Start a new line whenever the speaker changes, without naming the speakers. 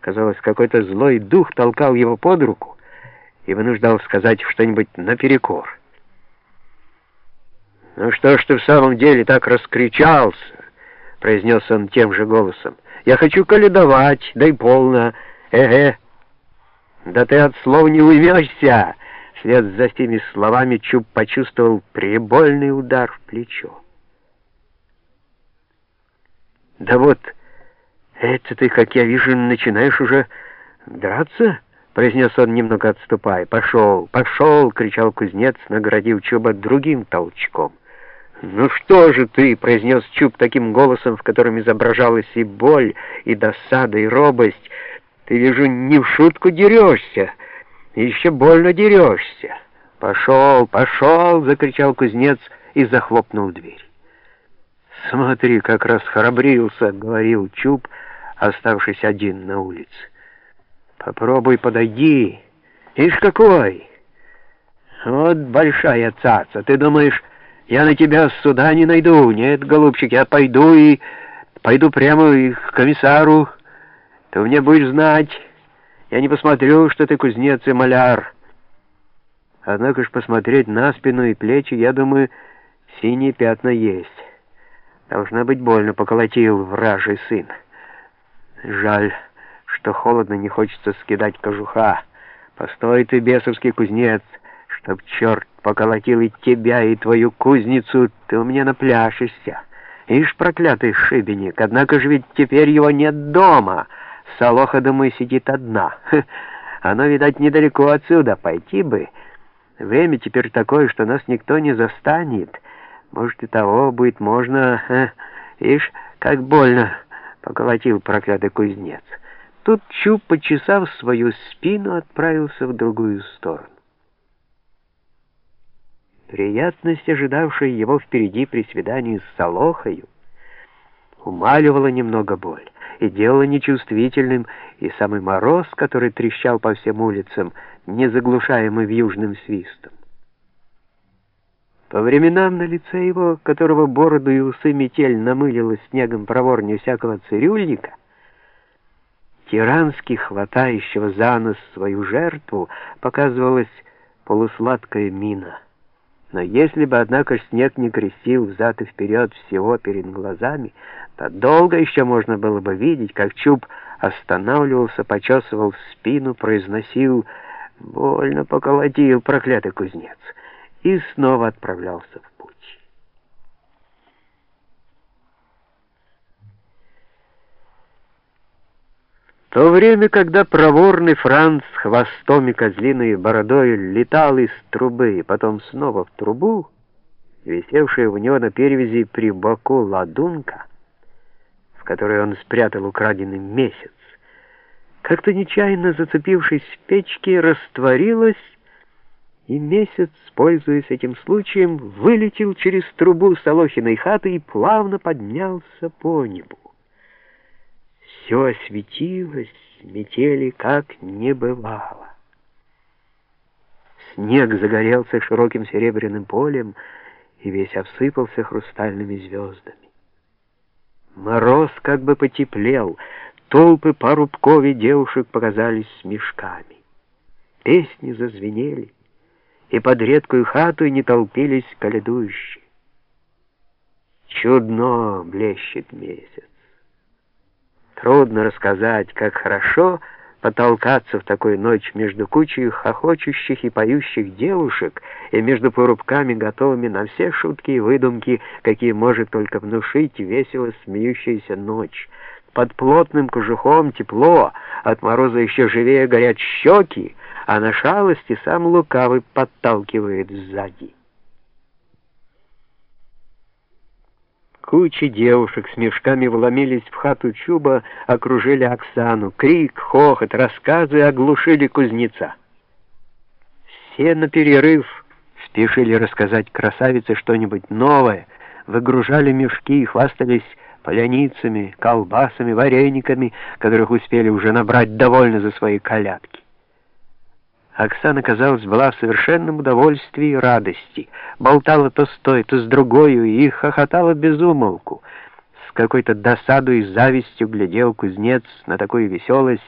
Казалось, какой-то злой дух толкал его под руку и вынуждал сказать что-нибудь наперекор. «Ну что ж ты в самом деле так раскричался?» — произнес он тем же голосом. «Я хочу каледовать, дай полно, эге». «Да ты от слов не уймешься!» Вслед за теми словами Чуб почувствовал прибольный удар в плечо. «Да вот, это ты, как я вижу, начинаешь уже драться?» — произнес он, немного отступая. «Пошел, пошел!» — кричал кузнец, наградив Чуба другим толчком. «Ну что же ты?» — произнес Чуб таким голосом, в котором изображалась и боль, и досада, и робость. «Ты, вижу, не в шутку дерешься, еще больно дерешься». «Пошел, пошел!» — закричал кузнец и захлопнул дверь. «Смотри, как расхрабрился!» — говорил Чуб, оставшись один на улице. «Попробуй подойди. Ишь какой! Вот большая цаца. Ты думаешь, я на тебя суда не найду? Нет, голубчик, я пойду и... Пойду прямо к комиссару. Ты мне будешь знать. Я не посмотрю, что ты кузнец и маляр. Однако ж посмотреть на спину и плечи, я думаю, синие пятна есть». Должна быть больно, поколотил вражий сын. Жаль, что холодно, не хочется скидать кожуха. Постой ты, бесовский кузнец, чтоб черт поколотил и тебя, и твою кузницу, ты у меня напляшешься. Ишь, проклятый шибеник, однако же ведь теперь его нет дома. Солоха, думаю, сидит одна. Оно, видать, недалеко отсюда, пойти бы. Время теперь такое, что нас никто не застанет». Может, и того будет можно... Э, ишь, как больно поколотил проклятый кузнец. Тут Чуб, почесав свою спину, отправился в другую сторону. Приятность, ожидавшая его впереди при свидании с Солохою, умаливала немного боль и делала нечувствительным и самый мороз, который трещал по всем улицам, не заглушаемый вьюжным свистом. По временам на лице его, которого бороду и усы метель намылила снегом проворнее всякого цирюльника, тирански хватающего за нос свою жертву, показывалась полусладкая мина. Но если бы, однако, снег не крестил взад и вперед всего перед глазами, то долго еще можно было бы видеть, как Чуб останавливался, почесывал спину, произносил «Больно поколотил проклятый кузнец» и снова отправлялся в путь. В то время, когда проворный Франц хвостом и козлиной бородой летал из трубы и потом снова в трубу, висевшая у него на перевязи при боку ладунка, в которой он спрятал украденный месяц, как-то нечаянно зацепившись в печке, растворилась и месяц, пользуясь этим случаем, вылетел через трубу Солохиной хаты и плавно поднялся по небу. Все осветилось, метели как не бывало. Снег загорелся широким серебряным полем и весь обсыпался хрустальными звездами. Мороз как бы потеплел, толпы парубков и девушек показались с мешками. Песни зазвенели и под редкую хату не толпились коледующие. Чудно блещет месяц. Трудно рассказать, как хорошо потолкаться в такую ночь между кучей хохочущих и поющих девушек и между порубками, готовыми на все шутки и выдумки, какие может только внушить весело смеющаяся ночь. Под плотным кожухом тепло, от мороза еще живее горят щеки, а на шалости сам лукавый подталкивает сзади. Кучи девушек с мешками вломились в хату Чуба, окружили Оксану. Крик, хохот, рассказы оглушили кузнеца. Все на перерыв спешили рассказать красавице что-нибудь новое, выгружали мешки и хвастались поляницами, колбасами, варениками, которых успели уже набрать довольно за свои колядки. Оксана, казалось, была в совершенном удовольствии и радости, болтала то с той, то с другою и хохотала без умолку. С какой-то досадой и завистью глядел кузнец на такую веселость,